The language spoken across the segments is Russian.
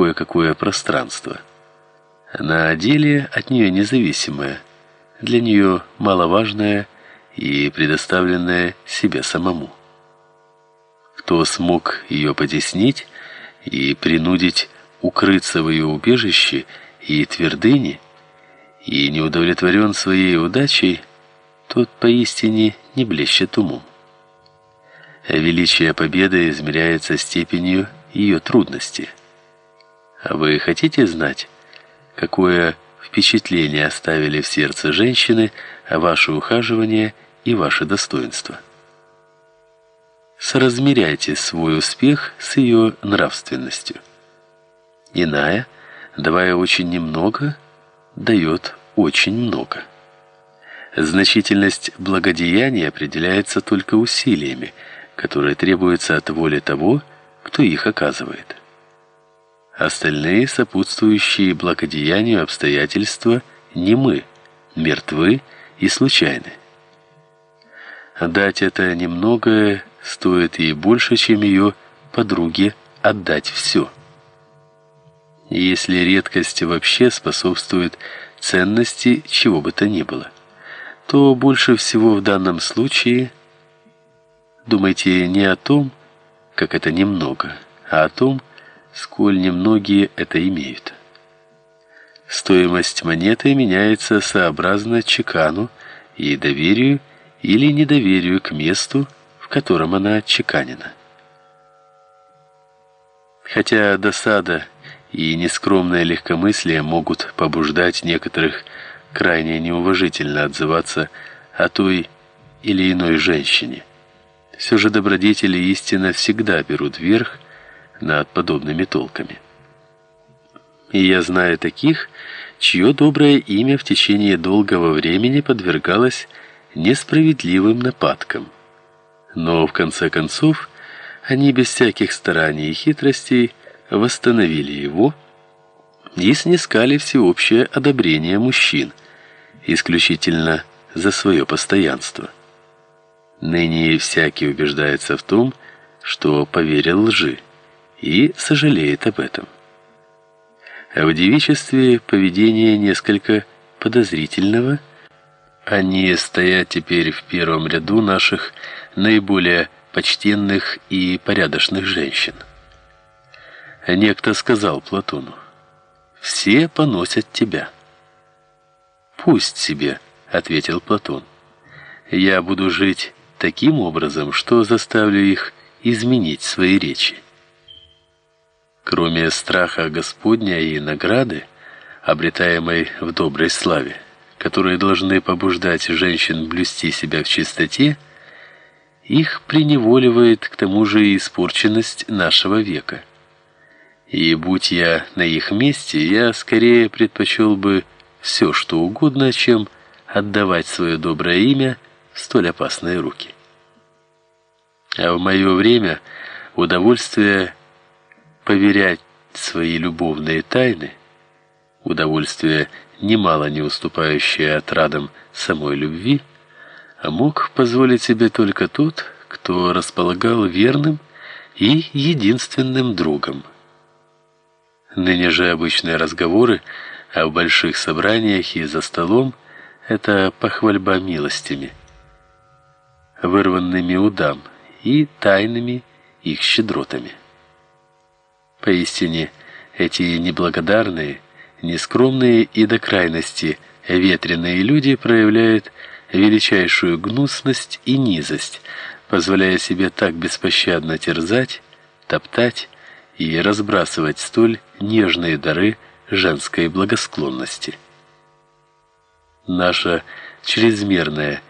кое-какое пространство. На деле от нее независимое, для нее маловажное и предоставленное себе самому. Кто смог ее потеснить и принудить укрыться в ее убежище и твердыне, и не удовлетворен своей удачей, тот поистине не блещет умом. Величие победы измеряется степенью ее трудности. А вы хотите знать, какое впечатление оставили в сердце женщины ваше ухаживание и ваше достоинство? Соразмеряйте свой успех с ее нравственностью. Иная, давая очень немного, дает очень много. Значительность благодеяния определяется только усилиями, которые требуются от воли того, кто их оказывает. Остальные сопутствующие благодеянию обстоятельства не мы, мертвы и случайны. Дать это немногое стоит ей больше, чем ее подруге отдать все. Если редкость вообще способствует ценности чего бы то ни было, то больше всего в данном случае думайте не о том, как это немного, а о том, сколь немногие это имеют. Стоимость монеты меняется сообразно чекану и доверию или недоверию к месту, в котором она отчеканена. Хотя досада и нескромное легкомыслие могут побуждать некоторых крайне неуважительно отзываться о той или иной женщине. Все же добродетели истина всегда берут верх над подобными толками. И я знаю таких, чье доброе имя в течение долгого времени подвергалось несправедливым нападкам. Но в конце концов они без всяких стараний и хитростей восстановили его и снискали всеобщее одобрение мужчин, исключительно за свое постоянство. Ныне всякий убеждается в том, что поверил лжи и сожалеет об этом. А в девичестве поведение несколько подозрительного, они стоят теперь в первом ряду наших наиболее почтенных и порядочных женщин. Некто сказал Платону: "Все поносят тебя". "Пусть себе", ответил Платон. "Я буду жить таким образом, что заставлю их изменить свои речи". Кроме страха Господня и награды, обретаемой в доброй славе, которые должны побуждать женщин блюсти себя в чистоте, их приневоливает к тому же и испорченность нашего века. И будь я на их месте, я скорее предпочел бы все, что угодно, чем отдавать свое доброе имя в столь опасные руки. А в мое время удовольствие поверять свои любовные тайны, удовольствие немало не уступающее отрадам самой любви, а мог позволить себе только тот, кто располагал верным и единственным другом. Ныне же обычные разговоры а в больших собраниях и за столом это похвальба милостями, вырванными у дам и тайными их щедротами. Поистине, эти неблагодарные, нескромные и до крайности ветреные люди проявляют величайшую гнусность и низость, позволяя себе так беспощадно терзать, топтать и разбрасывать столь нежные дары женской благосклонности. Наша чрезмерная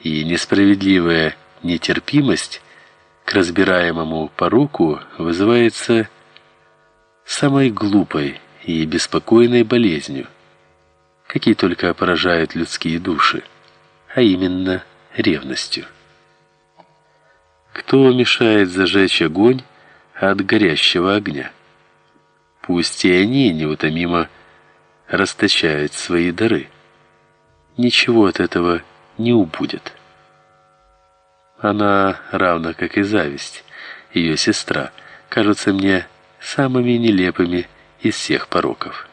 и несправедливая нетерпимость к разбираемому пороку вызывается самой глупой и беспокойной болезнью, какие только поражают людские души, а именно ревностью. Кто мешает зажечь огонь от горящего огня? Пусть и они неутомимо расточают свои дары. Ничего от этого не убудет. Она, равно как и зависть, ее сестра, кажется мне самыми нелепыми из всех пороков.